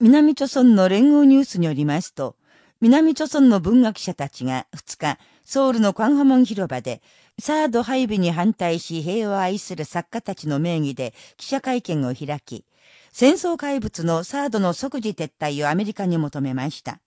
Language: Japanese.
南朝村の連合ニュースによりますと、南朝村の文学者たちが2日、ソウルのカンハモン広場で、サード配備に反対し平和を愛する作家たちの名義で記者会見を開き、戦争怪物のサードの即時撤退をアメリカに求めました。